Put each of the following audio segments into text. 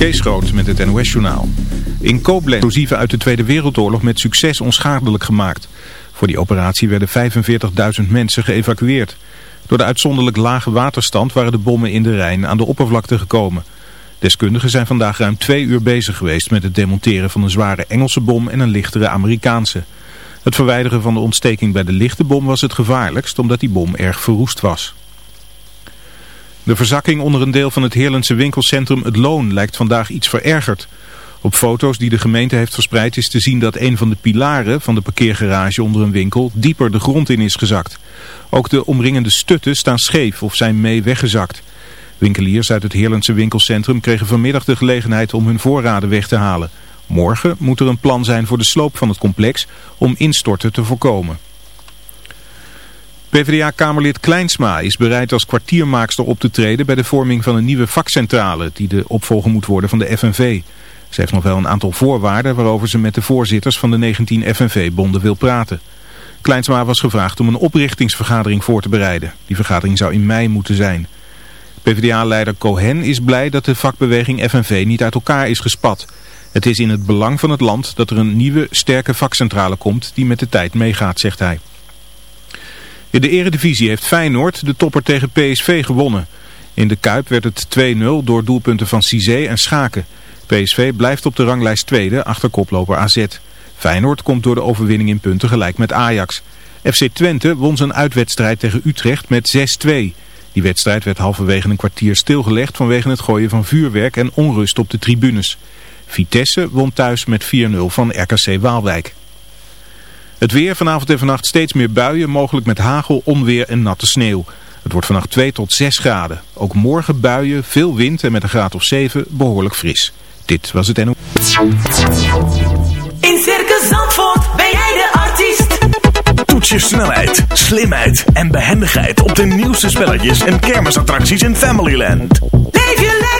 Kees met het NOS-journaal. In Koblenz explosieven uit de Tweede Wereldoorlog met succes onschadelijk gemaakt. Voor die operatie werden 45.000 mensen geëvacueerd. Door de uitzonderlijk lage waterstand waren de bommen in de Rijn aan de oppervlakte gekomen. Deskundigen zijn vandaag ruim twee uur bezig geweest met het demonteren van een zware Engelse bom en een lichtere Amerikaanse. Het verwijderen van de ontsteking bij de lichte bom was het gevaarlijkst omdat die bom erg verroest was. De verzakking onder een deel van het Heerlandse winkelcentrum Het Loon lijkt vandaag iets verergerd. Op foto's die de gemeente heeft verspreid is te zien dat een van de pilaren van de parkeergarage onder een winkel dieper de grond in is gezakt. Ook de omringende stutten staan scheef of zijn mee weggezakt. Winkeliers uit het Heerlandse winkelcentrum kregen vanmiddag de gelegenheid om hun voorraden weg te halen. Morgen moet er een plan zijn voor de sloop van het complex om instorten te voorkomen. PvdA-kamerlid Kleinsma is bereid als kwartiermaakster op te treden bij de vorming van een nieuwe vakcentrale die de opvolger moet worden van de FNV. Ze heeft nog wel een aantal voorwaarden waarover ze met de voorzitters van de 19 FNV-bonden wil praten. Kleinsma was gevraagd om een oprichtingsvergadering voor te bereiden. Die vergadering zou in mei moeten zijn. PvdA-leider Cohen is blij dat de vakbeweging FNV niet uit elkaar is gespat. Het is in het belang van het land dat er een nieuwe, sterke vakcentrale komt die met de tijd meegaat, zegt hij. In de eredivisie heeft Feyenoord de topper tegen PSV gewonnen. In de Kuip werd het 2-0 door doelpunten van Cizé en Schaken. PSV blijft op de ranglijst tweede achter koploper AZ. Feyenoord komt door de overwinning in punten gelijk met Ajax. FC Twente won zijn uitwedstrijd tegen Utrecht met 6-2. Die wedstrijd werd halverwege een kwartier stilgelegd vanwege het gooien van vuurwerk en onrust op de tribunes. Vitesse won thuis met 4-0 van RKC Waalwijk. Het weer vanavond en vannacht steeds meer buien, mogelijk met hagel, onweer en natte sneeuw. Het wordt vannacht 2 tot 6 graden. Ook morgen buien, veel wind en met een graad of 7 behoorlijk fris. Dit was het NO. In Circus Zandvoort ben jij de artiest. Toets je snelheid, slimheid en behendigheid op de nieuwste spelletjes en kermisattracties in Familyland. Leef je lekker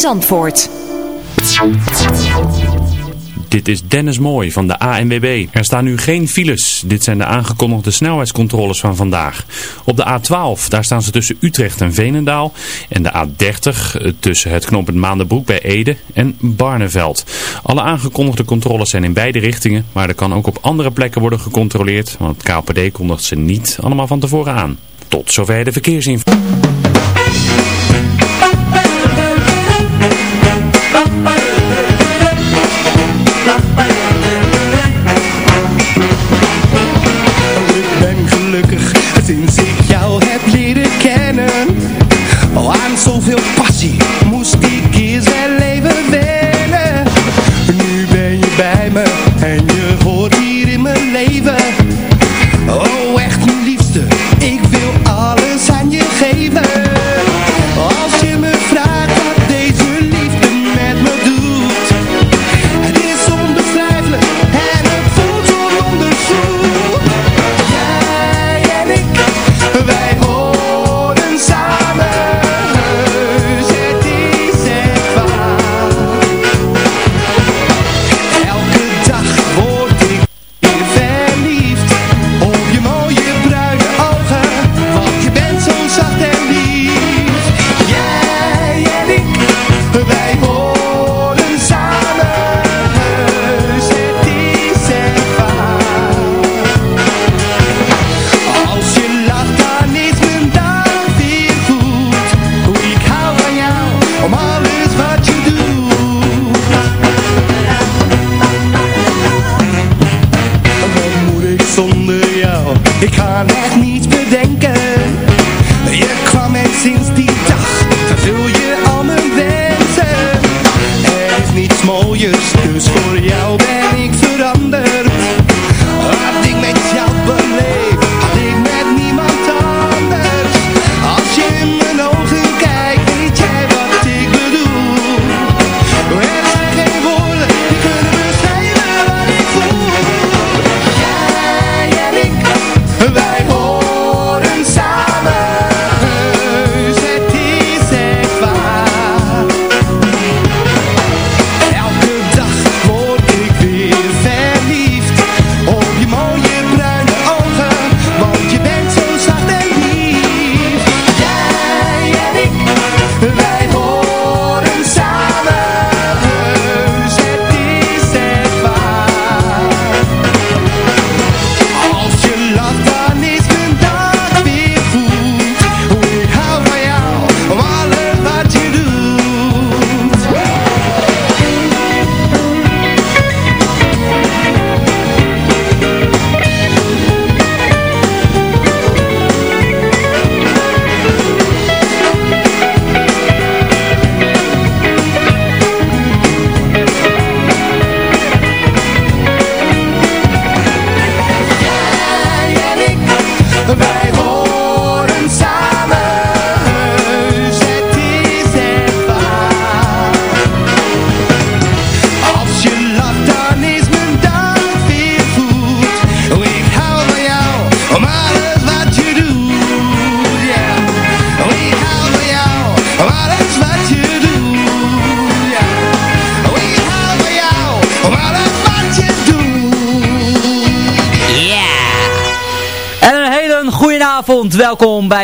Zandvoort. Dit is Dennis Mooi van de ANWB. Er staan nu geen files. Dit zijn de aangekondigde snelheidscontroles van vandaag. Op de A12, daar staan ze tussen Utrecht en Veenendaal. En de A30 eh, tussen het knooppunt Maandenbroek bij Ede en Barneveld. Alle aangekondigde controles zijn in beide richtingen. Maar er kan ook op andere plekken worden gecontroleerd. Want het KPD kondigt ze niet allemaal van tevoren aan. Tot zover de verkeersinformatie.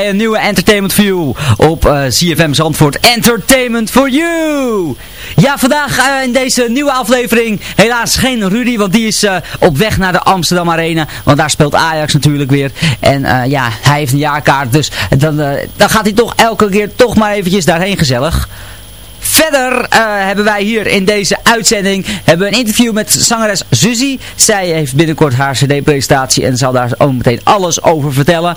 Een nieuwe Entertainment View op uh, eh, CFM Zandvoort Entertainment for You. Ja, vandaag uh, in deze nieuwe aflevering helaas geen Rudy, want die is uh, op weg naar de Amsterdam Arena. Want daar speelt Ajax natuurlijk weer. En ja, hij heeft een jaarkaart, dus dan, dan gaat hij toch elke keer toch maar eventjes daarheen gezellig. Verder hebben wij hier in deze uitzending hebben een interview met zangeres Suzy. Zij heeft binnenkort haar cd-presentatie en zal daar ook meteen alles over vertellen.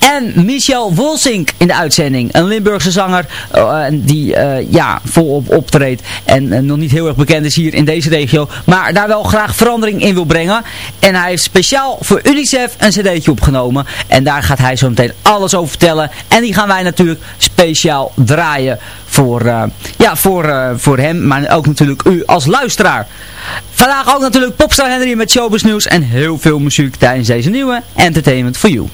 En Michel Wolsink in de uitzending. Een Limburgse zanger uh, die uh, ja, volop optreedt. En nog niet heel erg bekend is hier in deze regio. Maar daar wel graag verandering in wil brengen. En hij heeft speciaal voor UNICEF een cd'tje opgenomen. En daar gaat hij zo meteen alles over vertellen. En die gaan wij natuurlijk speciaal draaien voor, ja, voor, voor hem, maar ook natuurlijk u als luisteraar. Vandaag ook natuurlijk Popstar Henry met Showbiz Nieuws en heel veel muziek tijdens deze nieuwe Entertainment for You.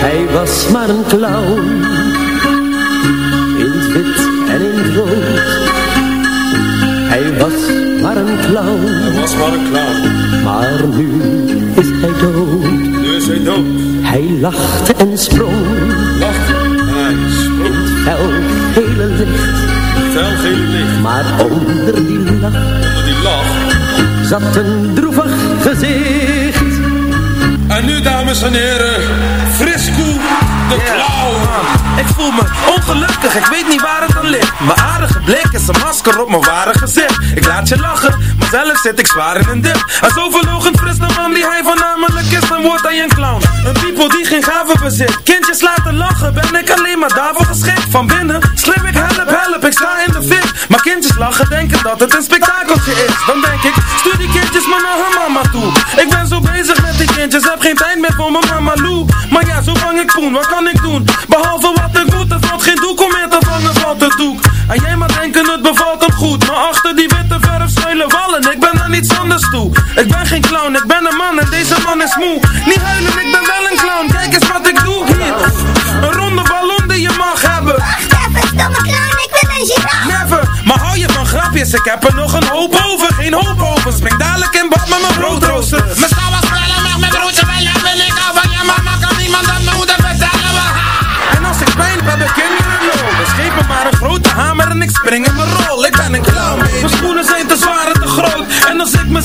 Hij was maar een clown. In het wit en in het rood. Hij was maar een clown. Hij was maar een clown. Maar nu is hij dood. Nu is hij dood. Hij lachte en sprong. Lachte en hij sprong. In het hele licht licht. Maar onder die lach Onder die lach. zat een droevig gezicht. En nu, dames en heren, Frisco de Clown. Ik voel me ongelukkig, ik weet niet waar het aan ligt Mijn aardige blik is een masker op mijn ware gezicht Ik laat je lachen, zelf zit ik zwaar in een dip. En zo fris de man die hij voornamelijk is. Dan wordt hij een clown, een people die geen gaven bezit. Kindjes laten lachen, ben ik alleen maar daarvoor geschikt. Van binnen schreeuw ik help, help, ik sta in de fik. Maar kindjes lachen, denken dat het een spektakeltje is. Dan denk ik, stuur die kindjes maar naar hun mama toe. Ik ben zo bezig met die kindjes, heb geen tijd meer voor mijn mama Lou. Maar ja, zo vang ik poen, wat kan ik doen? Behalve wat ik moet, er valt geen doek om meer te vangen, valt doek. En jij maar denken het bevalt hem goed. Maar achter Ik ben geen clown, ik ben een man en deze man is moe. Niet huilen, ik ben wel een clown, kijk eens wat ik doe hier. Een ronde ballon die je mag hebben. Even stomme clown, ik ben een giraf. Never, maar hou je van grapjes, ik heb er nog een hoop over. Geen hoop over, spring dadelijk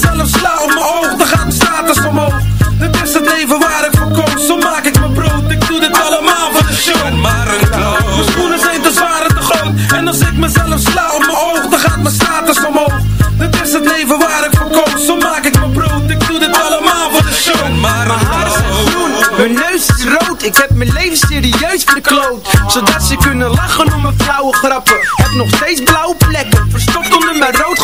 mezelf sla op mijn oog, dan gaat mijn status omhoog. Het is het leven waar ik voor koos, zo maak ik mijn brood. Ik doe dit allemaal voor de show. Ben maar een clown Mijn schoenen zijn te zwaar en te groot. En als ik mezelf sla op mijn oog, dan gaat mijn status omhoog. Het is het leven waar ik voor koos, zo maak ik mijn brood. Ik doe dit allemaal voor de show. Ik ben maar een clown Mijn neus is rood, ik heb mijn leven serieus verkloot Zodat ze kunnen lachen om mijn flauwe grappen. Heb nog steeds blauwe plekken. Verstopt onder mijn rood,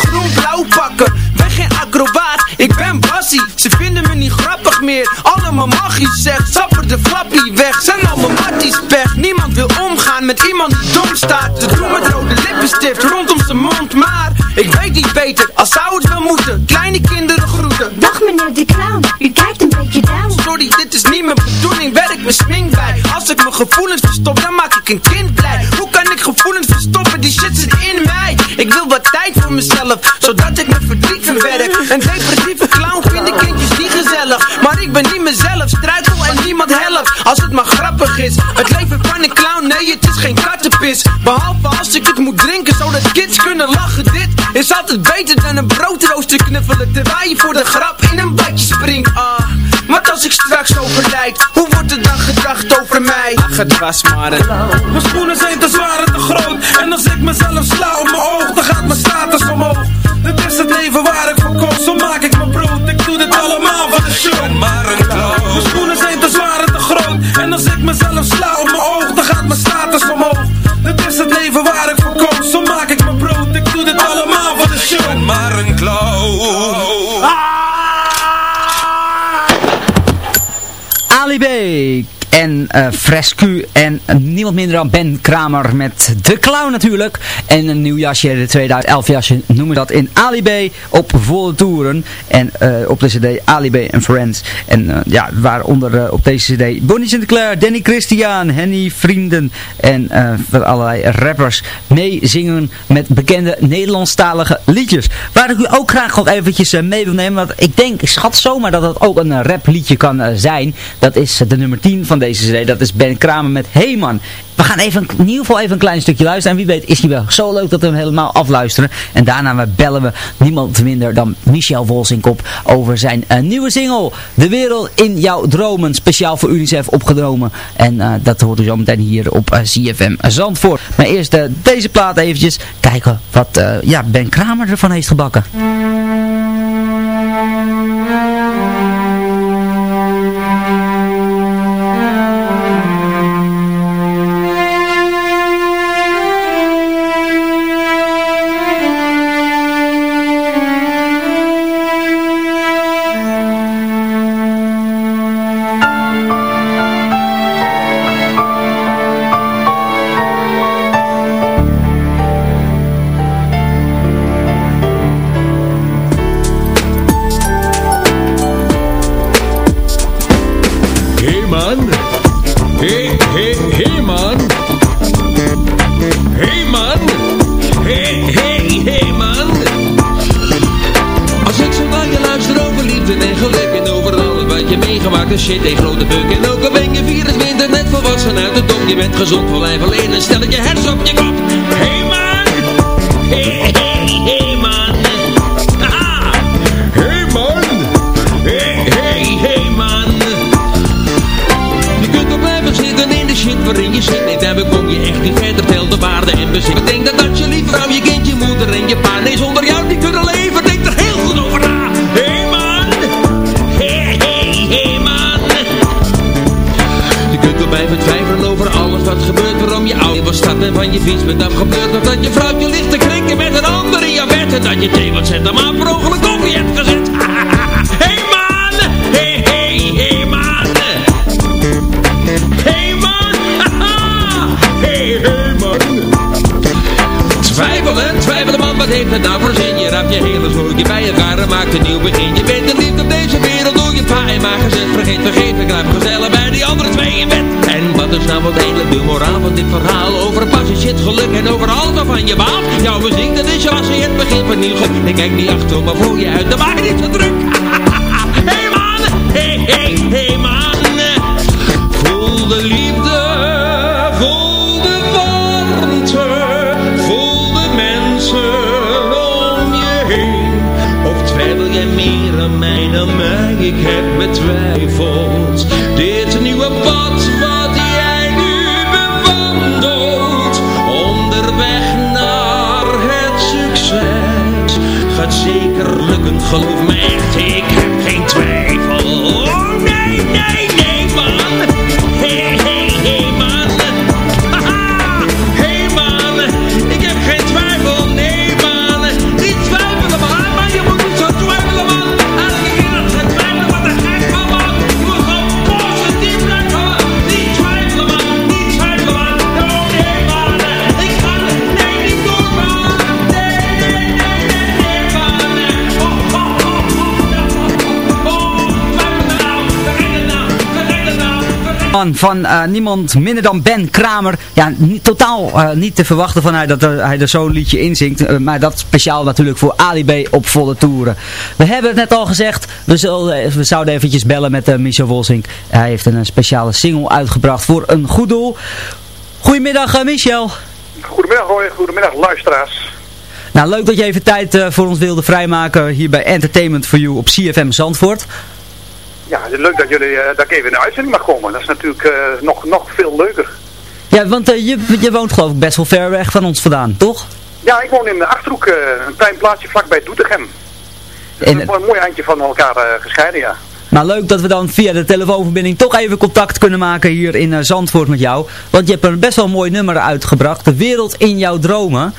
Ze vinden me niet grappig meer. Allemaal magisch zeg, sapper de flappie weg. Zijn allemaal matties pech Niemand wil omgaan met iemand die dom staat. Ze doen met rode lippenstift rondom zijn mond. Maar ik weet niet beter, als zou het wel moeten. Kleine kinderen groeten. Dag meneer de clown, u kijkt een beetje down. Sorry, dit is niet mijn bedoeling, werk mijn smink bij. Als ik mijn gevoelens verstop, dan maak ik een kind blij. Hoe kan ik gevoelens verstoppen, die shit zit in mij. Ik wil wat tijd voor mezelf, zodat ik mijn verdriet verwerk Een depressieve clown Maar ik ben niet mezelf, struikel en niemand helpt. Als het maar grappig is, het leven van een clown, nee het is geen kattenpis. Behalve als ik het moet drinken, zodat kids kunnen lachen. Dit is altijd beter dan een broodrooster knuffelen. Terwijl je voor de grap in een badje springt. Ah. Wat als ik straks overlijd, hoe wordt er dan gedacht over mij? Ach, het was maar een Mijn schoenen zijn te zwaar en te groot. En als ik mezelf sla op mijn oog Dan gaat mijn status omhoog. Het is het leven waar mezelf sla op mijn oog Dan gaat mijn status omhoog. Het is het leven waar ik voor koos Zo maak ik mijn brood. Ik doe dit allemaal voor de show. Ik ben maar een clown. Ali B. En eh Frescu en niemand minder dan Ben Kramer met De Clown natuurlijk. En een nieuw jasje, de 2011 jasje, noemen we dat in Ali B op volle toeren. En eh, op de cd Ali B en Friends. En eh, ja, waaronder op deze cd Bonnie Sinclair, Danny Christian, Henny Vrienden en allerlei rappers meezingen met bekende Nederlandstalige liedjes. Waar ik u ook graag nog eventjes mee wil nemen, want ik denk, schat zomaar dat dat ook een eh, rapliedje kan zijn. Dat is de nummer 10 van deze cd, dat is Ben Kramer met Hey Man. We gaan even, in ieder geval even een klein stukje luisteren. En wie weet is hij wel zo leuk dat we hem helemaal afluisteren. En daarna bellen we niemand minder dan Michel Wolsinkop over zijn eh, nieuwe single. De wereld in jouw dromen. Speciaal voor UNICEF opgenomen. En eh, dat hoort u zo meteen hier op eh, CFM Zandvoort. Maar eerst deze plaat eventjes. Kijken wat ja, Ben Kramer ervan heeft gebakken. Shit en grote buk en ook al ben je 24 net volwassen uit de dop. Je bent gezond voor lijf alleen en stel je hers op je kop. Van je fiets. Bent afgebeurd Of dat je vrouwtje ligt te klinken met een ander in je bed. En dat je thee wat zet aan per ongeluk koffie hebt gezet. Hey man, hey hey hey man. Hey man, haha Hey hey man. Twijfelen, twijfelen man, wat heeft het nou voor zin? Je raapt je hele zootje bij elkaar en maakt een nieuw begin. Je bent er niet op deze wereld door je pa en ma gezet Vergeet, vergeet, moraal van dit verhaal? Over passie, shit, geluk en over alles waarvan je baalt Jouw muziek, dat is je als je het begin van nieuw Ik kijk niet achter, maar voor je uit, dan maak niet zo druk. Hey man, hey hey hey man. Voel de liefde, voel de warmte Voel de mensen om je heen. Of twijfel jij meer aan mij dan mij? Ik heb mijn zeker lukken, geloof me echt van eh, niemand minder dan Ben Kramer. Ja, niet, totaal eh, niet te verwachten van hij dat er, hij er zo'n liedje in zingt. Eh, maar dat speciaal natuurlijk voor Ali B op volle toeren. We hebben het net al gezegd. We, zullen, we zouden eventjes bellen met Michel Wolsink. Hij heeft een, speciale single uitgebracht voor een goed doel. Goedemiddag Michel. Goedemiddag Roy, goedemiddag luisteraars. Nou, leuk dat je even tijd voor ons wilde vrijmaken hier bij Entertainment for You op CFM Zandvoort. Ja, het is leuk dat, jullie, dat ik even in de uitzending mag komen. Dat is natuurlijk uh, nog, nog veel leuker. Ja, want je, je woont geloof ik best wel ver weg van ons vandaan, toch? Ja, ik woon in de Achterhoek, een klein plaatsje vlakbij Doetinchem. Dus en, een mooi eindje van elkaar gescheiden, ja. Maar leuk dat we dan via de telefoonverbinding toch even contact kunnen maken hier in Zandvoort met jou. Want je hebt een best wel mooi nummer uitgebracht. De wereld in jouw dromen.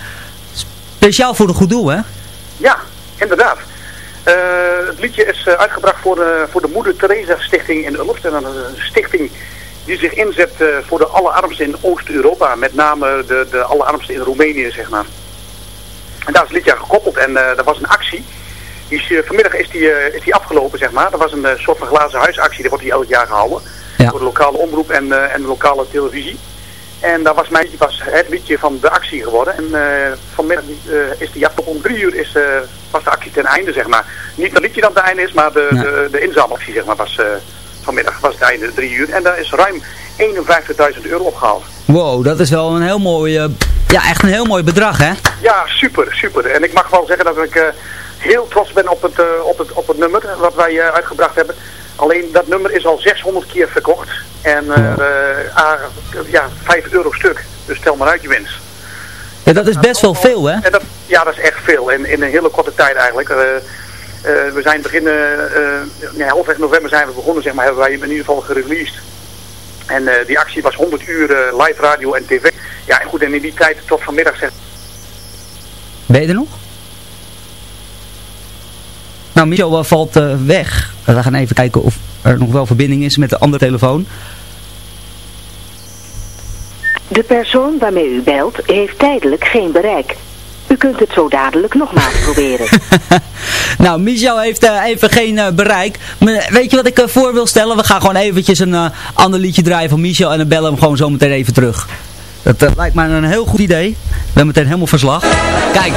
Speciaal voor een goed doel, hè? Ja, inderdaad. Uh, het liedje is uh, uitgebracht voor de, voor de Moeder Teresa Stichting in Ulft. En dat is een stichting die zich inzet voor de allerarmsten in Oost-Europa. Met name de, de allerarmsten in Roemenië, zeg maar. En daar is het liedje aan gekoppeld. En er was een actie. Die is, vanmiddag is die, is die afgelopen, zeg maar. Er was een soort van glazen huisactie. Die wordt die elk jaar gehouden. Ja. Door de lokale omroep en, en de lokale televisie. En dat was, mijn, was het liedje van de actie geworden. En uh, vanmiddag uh, is de jacht om drie uur is, uh, was de actie ten einde, zeg maar. Niet dat liedje dan ten einde is, maar de, ja. de, de inzamelactie, zeg maar, was vanmiddag was het einde drie uur. En daar is ruim 51.000 euro opgehaald. Wow, dat is wel een heel mooi, ja echt een heel mooi bedrag, hè? Ja, super, super. En ik mag wel zeggen dat ik heel trots ben op het, op het, op het nummer wat wij uitgebracht hebben. Alleen dat nummer is al 600 keer verkocht. En ja, 5 euro stuk. Dus tel maar uit je winst. Ja, dat is best wel veel, hè? En dat, ja, dat is echt veel. En in een hele korte tijd eigenlijk. Uh, we zijn begin, ja, halfweg november zijn we begonnen, zeg maar, hebben wij in ieder geval gereleased. En die actie was 100 uur live radio en tv. Ja, en goed, en in die tijd tot vanmiddag zeg... Ben je er nog? Nou, Michel valt weg. We gaan even kijken of er nog wel verbinding is met de andere telefoon. De persoon waarmee u belt heeft tijdelijk geen bereik. U kunt het zo dadelijk nogmaals proberen. nou, Michel heeft uh, even geen uh, bereik. Maar weet je wat ik voor wil stellen? We gaan gewoon eventjes een ander liedje draaien van Michel en dan bellen hem gewoon zo meteen even terug. Dat lijkt me een heel goed idee. Ik ben meteen helemaal verslag. Kijk.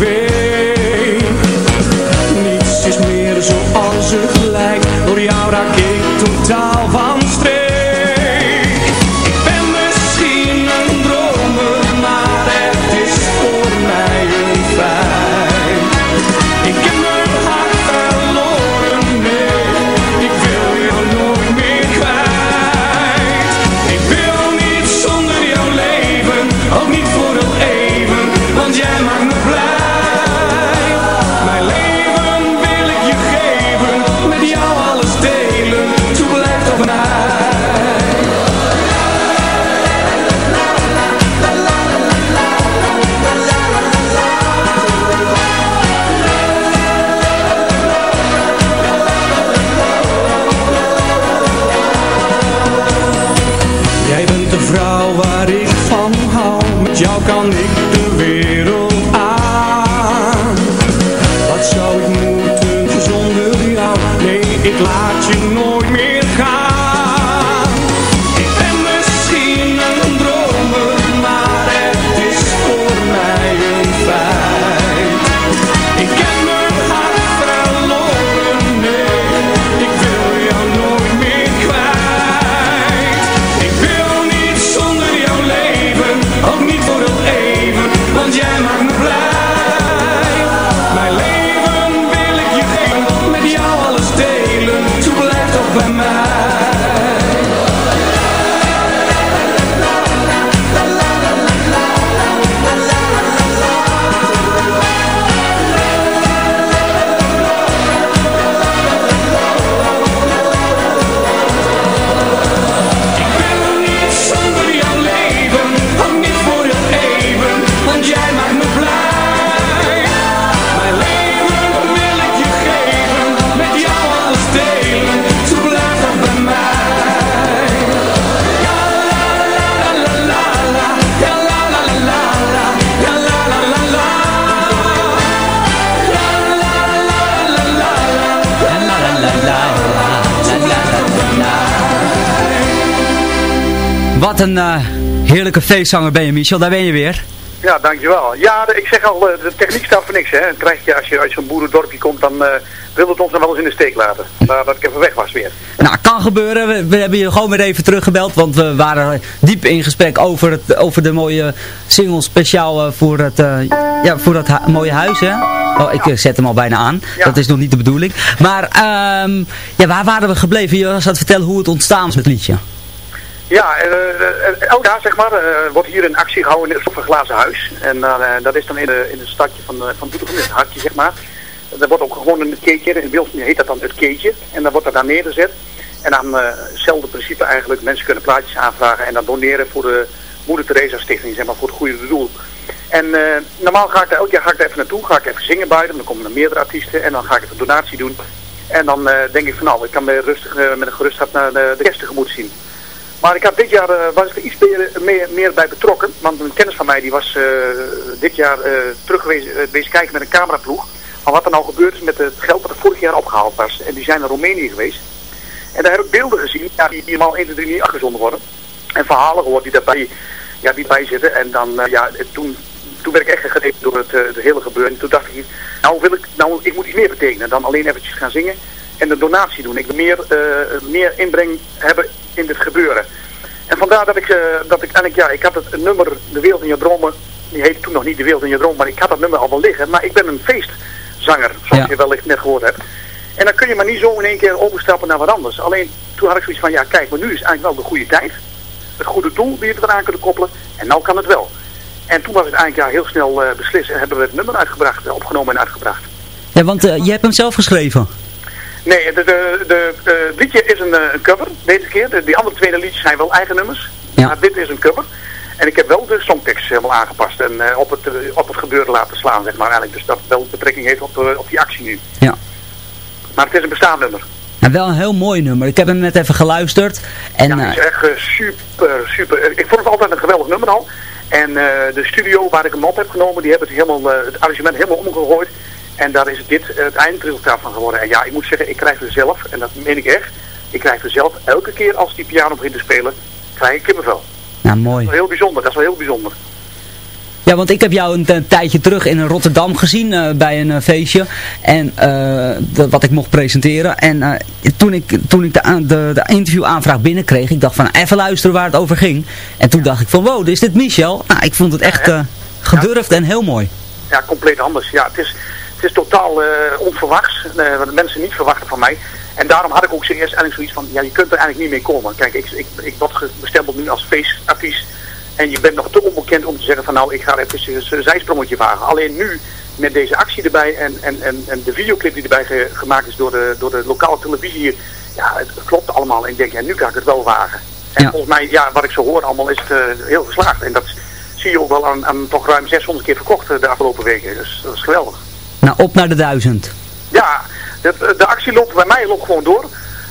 ver. Wat een eh, heerlijke feestzanger ben je, Michel. Daar ben je weer. Ja, dankjewel. Ja, de- ik zeg al, eh, de techniek staat voor niks, hè. Dan krijg je, als je uit zo'n boerendorpje komt, dan eh wil het ons dan wel eens in de steek laten. Maar dat ik even weg was weer. Nou, kan gebeuren. We, we hebben je gewoon weer even teruggebeld, want we waren diep in gesprek over, het, over de mooie single speciaal voor, het, ja, voor dat hu- mooie huis, hè? Oh, ik zet hem al bijna aan. Dat is nog niet de bedoeling. Maar, ehm, ja, waar waren we gebleven? Je was aan het vertellen hoe het ontstaan is met het liedje. Ja, elk jaar zeg maar, eh, wordt hier een actie gehouden in het glazen huis. En eh, dat is dan in, de, in het stadje van, uh, van Doetinchem, in het hartje zeg maar. Er wordt ook gewoon een keetje, in Wilson heet dat dan het keetje. En dan wordt dat daar neergezet. En dan hetzelfde principe eigenlijk, mensen kunnen plaatjes aanvragen en dan doneren voor de Moeder Teresa Stichting, zeg maar, voor het goede doel. En normaal ga ik daar elk jaar ga ik daar even naartoe, ga ik even zingen buiten, dan komen er meerdere artiesten en dan ga ik even donatie doen. En dan denk ik van nou, ik kan weer rustig, met een gerust hart naar de, de kerst tegemoet zien. Maar ik had dit jaar, eh, was ik er iets meer, meer, bij betrokken. Want een kennis van mij die was eh, dit jaar eh terug geweest, kijken met een cameraploeg. Van wat er nou gebeurd is met het geld dat er vorig jaar opgehaald was. En die zijn naar Roemenië geweest. En daar heb ik beelden gezien ja, die helemaal 1, 2, 3 niet afgezonden worden. En verhalen gehoord die daarbij ja, die bij zitten. En dan, ja, toen, toen werd ik echt gegrepen door het, hele gebeuren. En toen dacht ik, nou wil ik, nou, ik moet iets meer betekenen dan alleen eventjes gaan zingen en de donatie doen. Ik wil meer, meer inbreng hebben in dit gebeuren. En vandaar dat ik, eh, dat ik eigenlijk, ja, ik had het nummer De Wereld in Je Dromen, die heette toen nog niet De Wereld in Je Dromen, maar ik had dat nummer al wel liggen. Maar ik ben een feestzanger, zoals je wellicht net gehoord hebt. En dan kun je maar niet zo in één keer overstappen naar wat anders. Alleen toen had ik zoiets van, ja kijk, maar nu is eigenlijk wel de goede tijd. Het goede doel die je eraan kunnen koppelen. En nou kan het wel. En toen was het eigenlijk ja, heel snel eh, beslist en hebben we het nummer uitgebracht, eh, opgenomen en uitgebracht. Ja, want eh, je hebt hem zelf geschreven. Nee, de, de, het liedje is een, eh, een cover, deze keer. De, die andere twee liedjes zijn wel eigen nummers. Maar dit is een cover. En ik heb wel de songtekst helemaal aangepast en eh, op, het, eh, op het gebeuren laten slaan, zeg maar eigenlijk. Dus dat wel betrekking heeft op, eh, op die actie nu. Ja. Maar het is een bestaand nummer. Nou, wel een heel mooi nummer. Ik heb hem net even geluisterd. En, Het eh, is echt eh, super, super. Eh, Ik vond het altijd een geweldig nummer al. En eh, de studio waar ik hem op heb genomen, die hebben het, helemaal, eh, het arrangement helemaal omgegooid. En daar is dit het eindresultaat van geworden. En ja, ik moet zeggen, ik krijg er zelf, en dat meen ik echt, ik krijg er zelf elke keer als die piano begint te spelen, krijg ik kippenvel. nou, mooi. Dat is wel heel bijzonder, dat is wel heel bijzonder. Ja, want ik heb jou een, een tijdje terug in Rotterdam gezien eh, bij een eh, feestje. En eh, de- wat ik mocht presenteren. En toen ik, toen ik de, de, de interviewaanvraag binnenkreeg, ik dacht van even luisteren waar het over ging. En toen dacht ik van wow, is dit Michel? Nou, ik vond het echt gedurfd en heel mooi. Ja, compleet anders. Ja, het is, het is totaal eh, onverwachts, eh, wat de mensen niet verwachten van mij. En daarom had ik ook eerst eigenlijk zoiets van, ja, je kunt er eigenlijk niet mee komen. Kijk, ik, ik, ik word bestempeld nu als feestartiest. En je bent nog te onbekend om te zeggen van, nou, ik ga even een zijsprongetje wagen. Alleen nu, met deze actie erbij en, en, en, en de videoclip die erbij ge- gemaakt is door de, door de lokale televisie hier. Ja, het klopt allemaal. En ik denk, ja, nu kan ik het wel wagen. En volgens mij, ja, wat ik zo hoor allemaal, is het eh, heel geslaagd. En dat zie je ook wel aan, aan toch ruim 600 keer verkocht de afgelopen weken. Dus dat is geweldig. Nou, op naar de duizend. Ja, de, de actie loopt bij mij loopt gewoon door.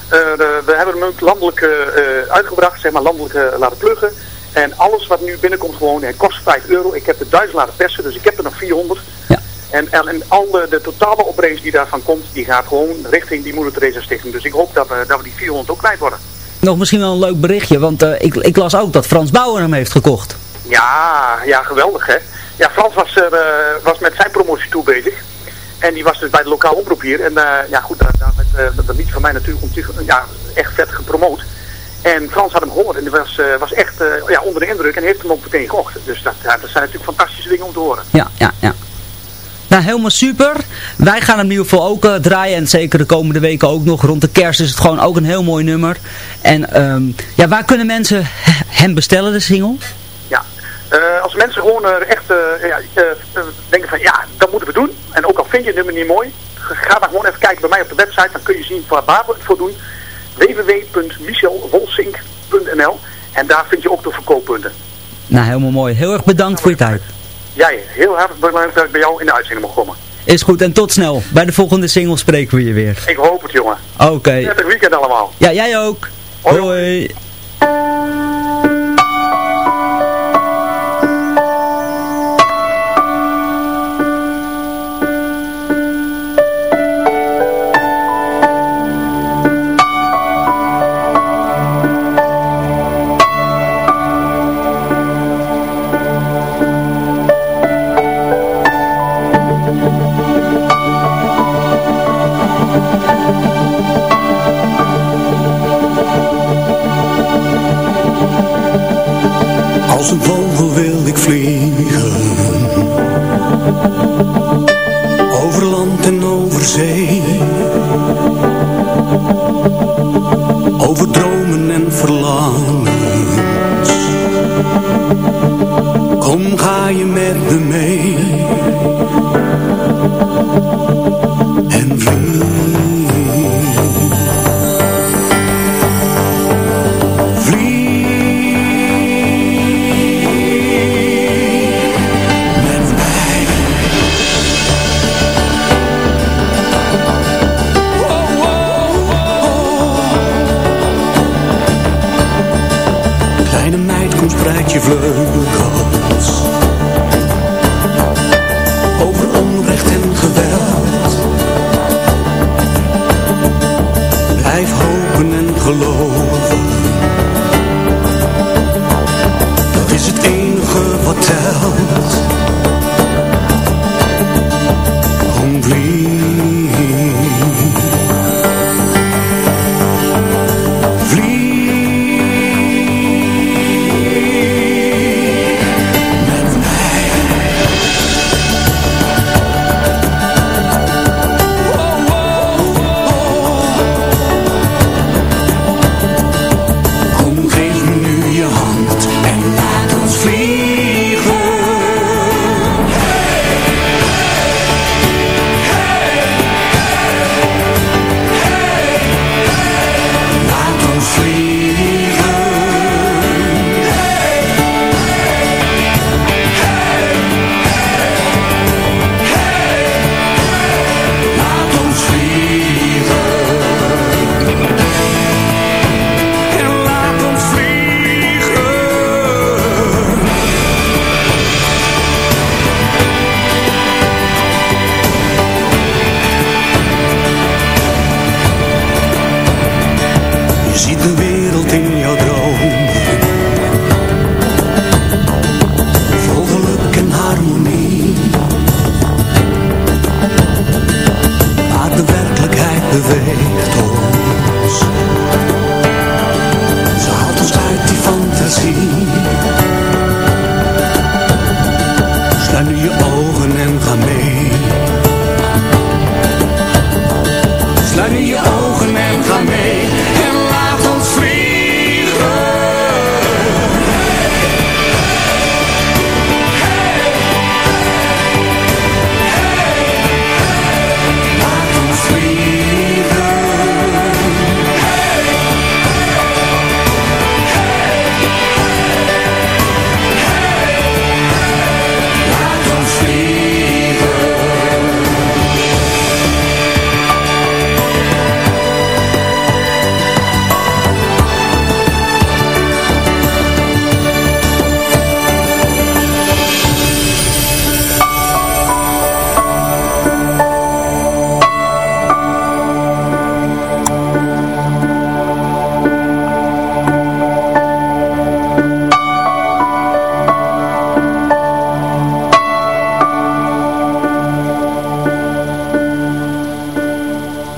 Eh, de- we hebben hem landelijk eh, eh, uitgebracht, zeg maar landelijk laten pluggen. En alles wat nu binnenkomt gewoon, het kost 5 euro. Ik heb de 1000 laten persen, dus ik heb er nog 400. En, en, en al de, de totale opbrengst die daarvan komt, die gaat gewoon richting die Moeder Teresa Stichting. Dus ik hoop dat we, dat we die 400 ook kwijt worden. Nog misschien wel een leuk berichtje, want ik, ik las ook dat Frans Bauer hem heeft gekocht. Ja, ja, geweldig hè. Ja, Frans was, er, was met zijn promotietour bezig. En die was dus bij de lokale omroep hier. En eh, ja goed, daar, werd eh, dat lied van mij natuurlijk natuurlijk, ja, echt vet gepromoot. En Frans had hem gehoord en die was, eh, was echt ja, onder de indruk en heeft hem ook meteen gekocht. Dus dat, ja, dat zijn natuurlijk fantastische dingen om te horen. Ja, ja, ja. Nou, helemaal super. Wij gaan hem in ieder geval ook draaien. En zeker de komende weken ook nog. Rond de kerst is het gewoon ook een heel mooi nummer. En ehm, ja, waar kunnen mensen hem bestellen, de single? Eh, als mensen gewoon eh, echt eh, ja, denken van ja, dat moeten we doen. En ook al vind je het nummer niet mooi, ga dan gewoon even kijken bij mij op de website. Dan kun je zien waar waar we het voor doen. www.michelwolsink.nl En daar vind je ook de verkooppunten. Nou, helemaal mooi. Heel erg bedankt voor je tijd. Jij, heel hartelijk bedankt dat ik bij jou in de uitzending mocht komen. Is goed en tot snel. Bij de volgende single spreken we je weer. Ik hoop het jongen. Oké. Prettig weekend allemaal. Ja, jij ook. Hoi. Als een vogel wil ik vliegen. Over land en over zee.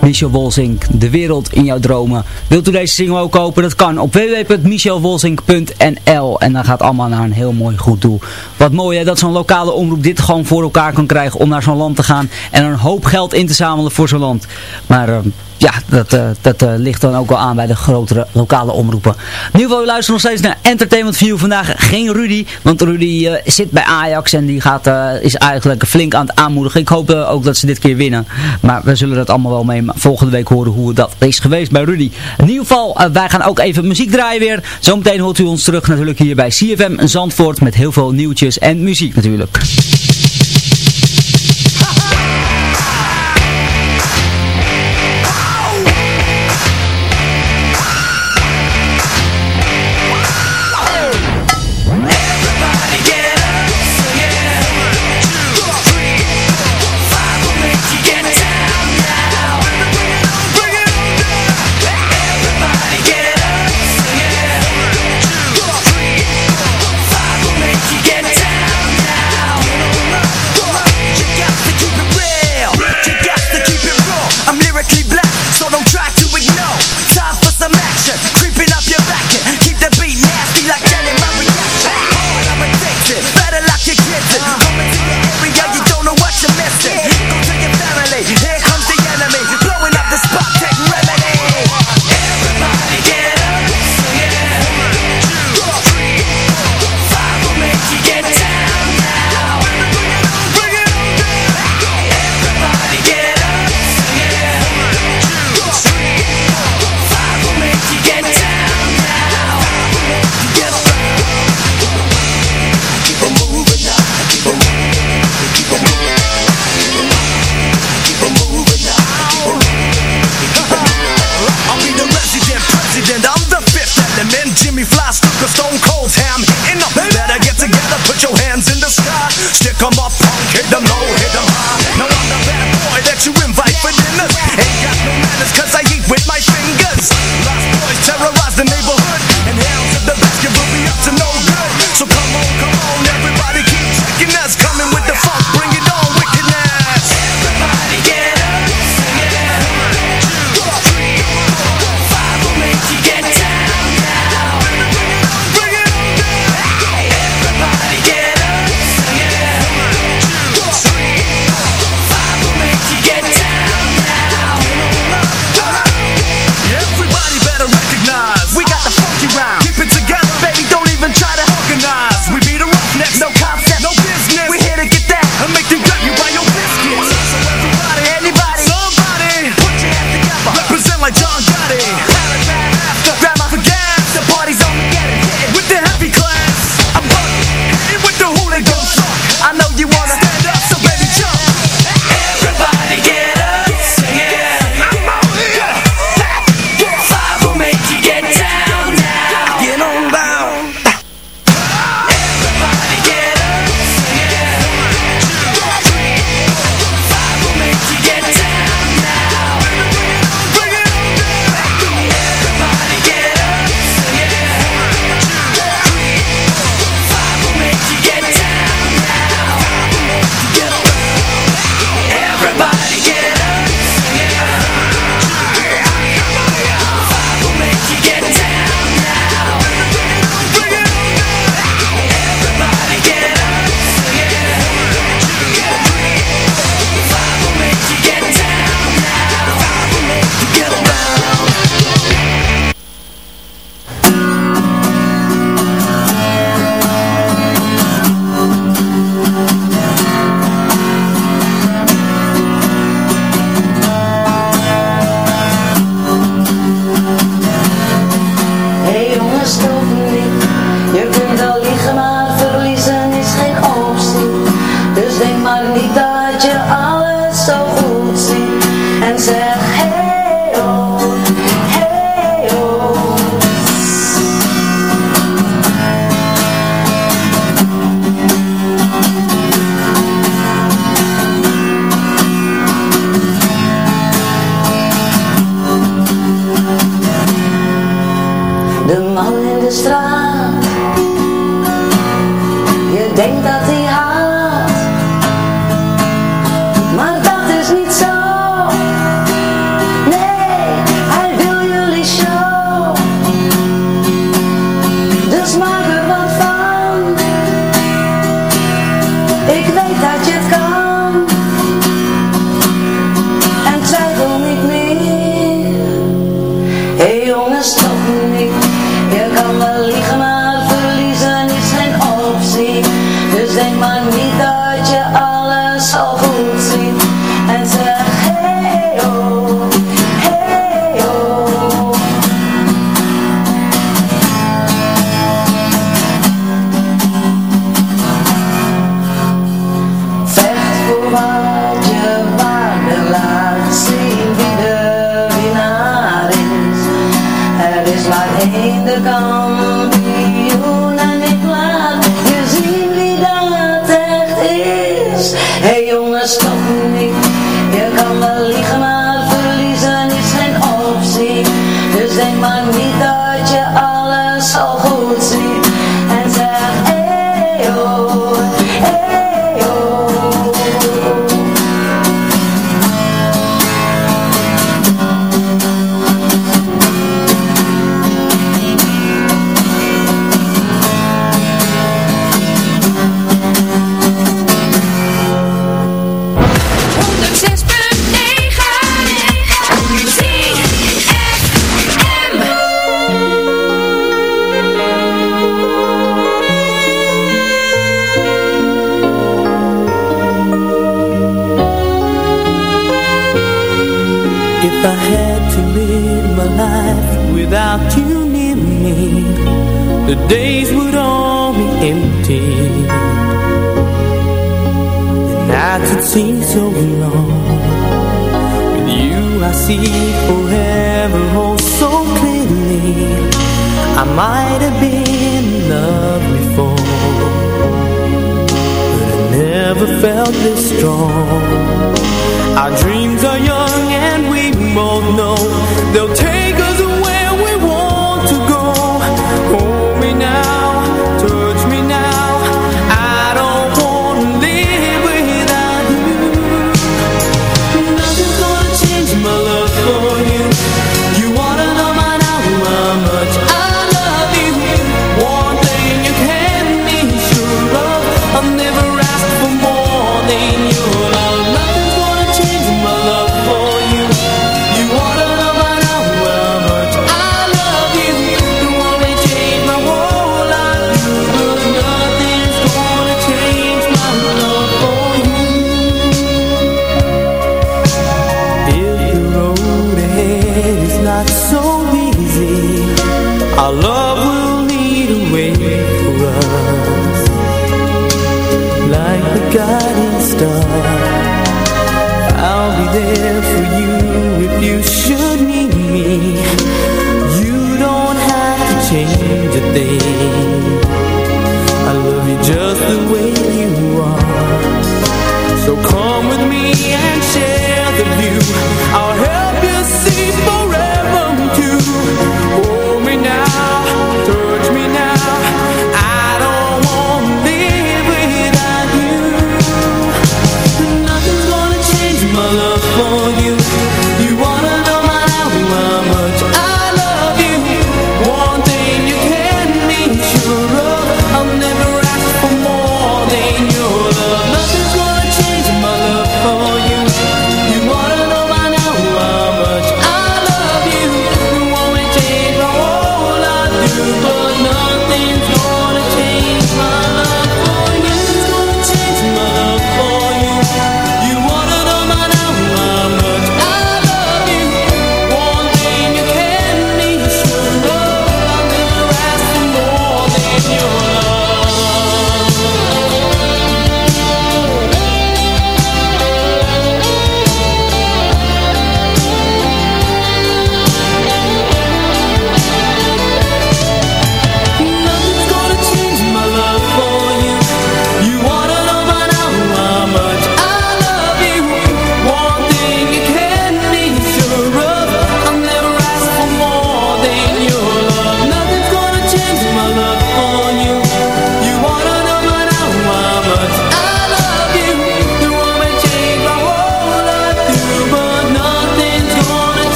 Michel Wolzink, De Wereld in Jouw Dromen. Wilt u deze single ook kopen? Dat kan op www.michelwolzink.nl En dan gaat allemaal naar een heel mooi goed doel. Wat mooi hè, dat zo'n lokale omroep dit gewoon voor elkaar kan krijgen om naar zo'n land te gaan en een hoop geld in te zamelen voor zo'n land. Maar... eh, ja, dat, eh, dat eh, ligt dan ook wel aan bij de grotere lokale omroepen. In ieder geval, we luisteren nog steeds naar Entertainment View. Vandaag geen Rudy, want Rudy eh, zit bij Ajax en die gaat, is eigenlijk flink aan het aanmoedigen. Ik hoop ook dat ze dit keer winnen. Maar we zullen dat allemaal wel mee volgende week horen hoe dat is geweest bij Rudy. In ieder geval, wij gaan ook even muziek draaien weer. Zometeen hoort u ons terug natuurlijk hier bij CFM Zandvoort met heel veel nieuwtjes en muziek natuurlijk.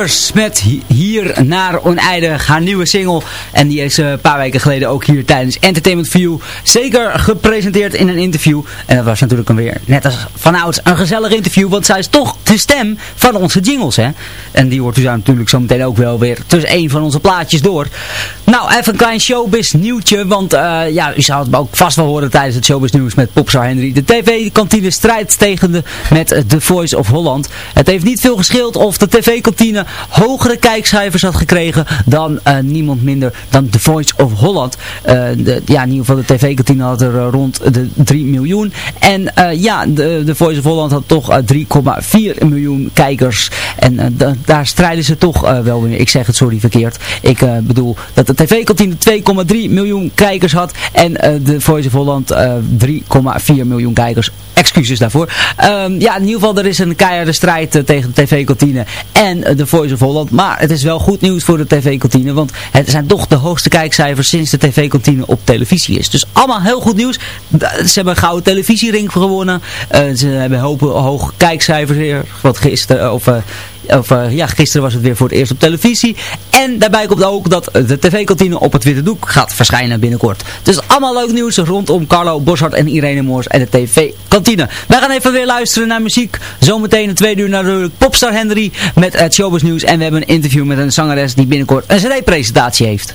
Brouwers met Hier naar Oneindig, haar nieuwe single. En die is eh, een paar weken geleden ook hier tijdens Entertainment View zeker gepresenteerd in een interview. En dat was natuurlijk een weer, net als vanouds, een gezellig interview. Want zij is toch de stem van onze jingles, hè. En die hoort u daar natuurlijk zo meteen ook wel weer tussen een van onze plaatjes door. Nou, even een klein showbiz nieuwtje. Want eh, ja, u zou het ook vast wel horen tijdens het showbiz nieuws met Popstar Henry. De tv-kantine strijdt tegen de, met The Voice of Holland. Het heeft niet veel geschild of de tv-kantine hogere kijkcijfers had gekregen dan eh, niemand minder dan The Voice of Holland. Eh, de, ja, in ieder geval de tv-kantine had er eh, rond de 3 miljoen. En ja, de, de Voice of Holland had toch eh, 3,4 miljoen kijkers. En da- daar strijden ze toch wel weer. Ik zeg het sorry verkeerd. Ik bedoel dat de tv-kantine 2,3 miljoen kijkers had. En de Voice of Holland eh, 3,4 miljoen kijkers. Excuses daarvoor. Ehm, ja, in ieder geval er is een keiharde strijd tegen de tv-kantine en de Voice of Holland. Maar het is wel goed nieuws voor de tv-kantine. Want het zijn toch de hoogste kijkcijfers sinds de tv-kantine op televisie is. Dus allemaal heel goed nieuws. Ze hebben een gouden televisiering gewonnen. Eh, ze hebben hopen, hoge kijkcijfers weer. Wat gisteren, of... of eh, ja, gisteren was het weer voor het eerst op televisie. En daarbij komt ook dat de tv-kantine op het Witte Doek gaat verschijnen binnenkort. Dus allemaal leuk nieuws rondom Carlo Boshart en Irene Moors en de tv-kantine. Wij gaan even weer luisteren naar muziek. Zometeen een tweede uur natuurlijk Popstar Henry met het showbiz nieuws. En we hebben een interview met een zangeres die binnenkort een cd-presentatie heeft.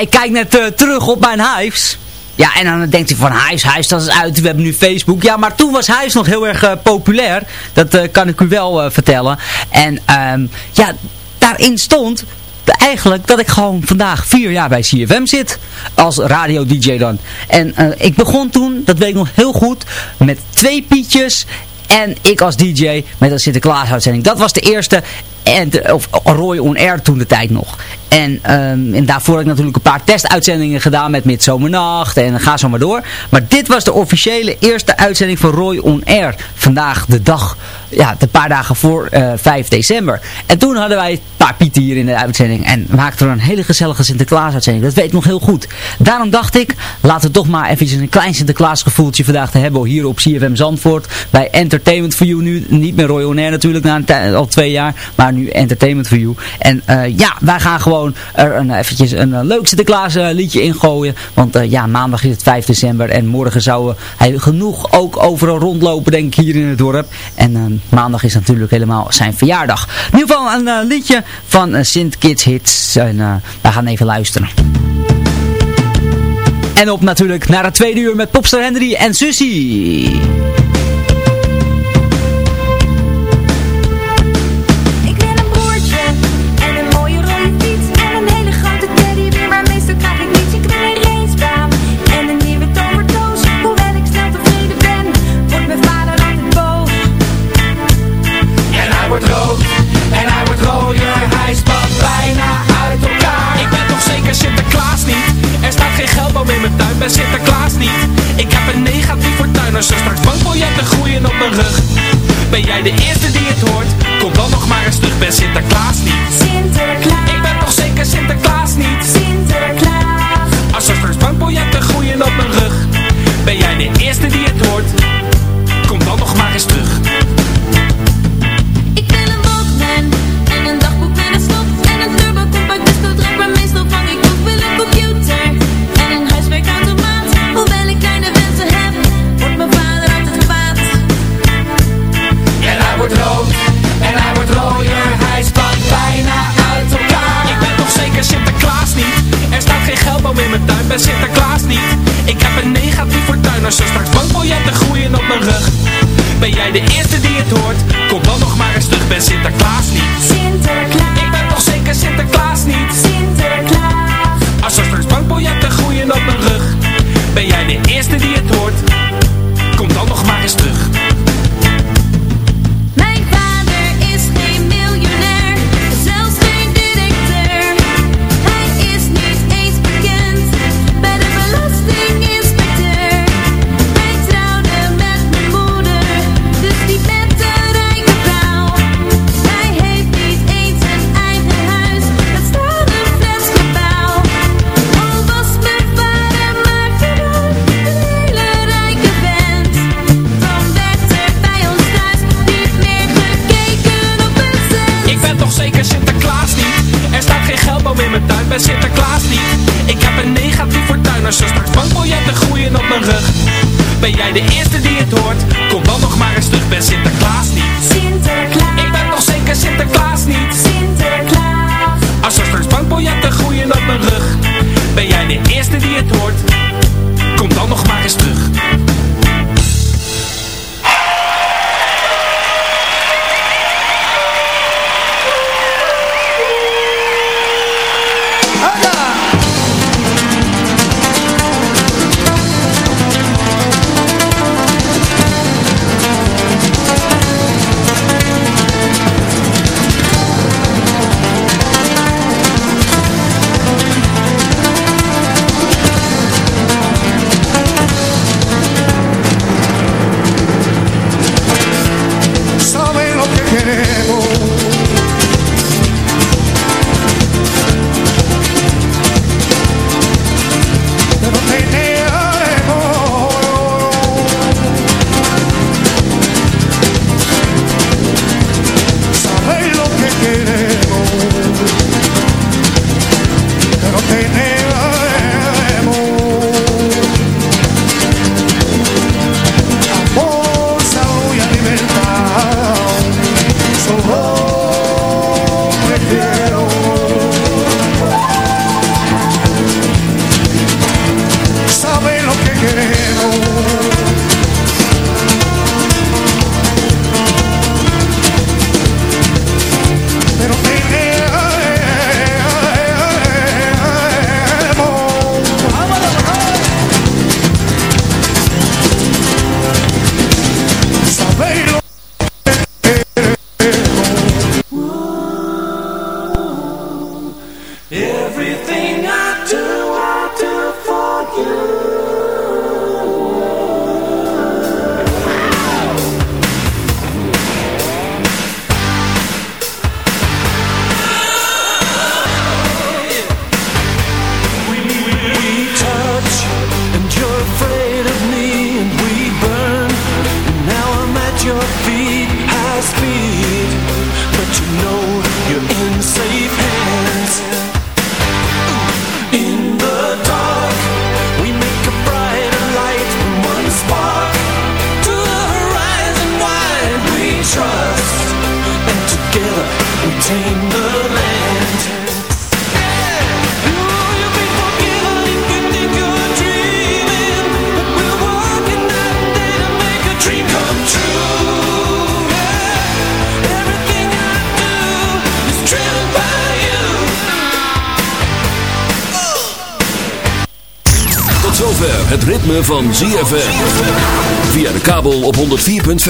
Ik kijk net eh, terug op mijn Hives. Ja, en dan denkt hij van Hives, Hives, dat is uit. We hebben nu Facebook. Ja, maar toen was Hives nog heel erg eh, populair. Dat eh, kan ik u wel vertellen. En ehm, ja, daarin stond eigenlijk dat ik gewoon vandaag vier jaar bij CFM zit. Als radio-dj dan. En ik begon toen, dat weet ik nog heel goed, met twee pietjes en ik als DJ met een Sinterklaas uitzending. Dat was de eerste en of Roy On Air toen de tijd nog. En, um, en daarvoor heb ik natuurlijk een paar testuitzendingen gedaan met Midzomernacht en ga zo maar door. Maar dit was de officiële eerste uitzending van Roy On Air. Vandaag de dag, ja, een paar dagen voor uh, eh, 5 december. En toen hadden wij een paar pieten hier in de uitzending. En maakten er een hele gezellige Sinterklaas uitzending. Dat weet ik nog heel goed. Daarom dacht ik, laten we toch maar even een klein Sinterklaas gevoeltje vandaag te hebben hier op CFM Zandvoort. Bij Entertainment for You nu. Niet meer Roy On Air natuurlijk, na al twee jaar. Maar nu Entertainment for You. En uh, ja, wij gaan gewoon er een, eventjes een uh, leuk Sinterklaas liedje ingooien. Want ja, maandag is het 5 december en morgen zou hij genoeg ook overal rondlopen denk ik hier in het dorp. En maandag is natuurlijk helemaal zijn verjaardag. In ieder geval een liedje van Sint Kids Hits. En wij gaan even luisteren. En op natuurlijk naar het tweede uur met Popster Henry en Susie.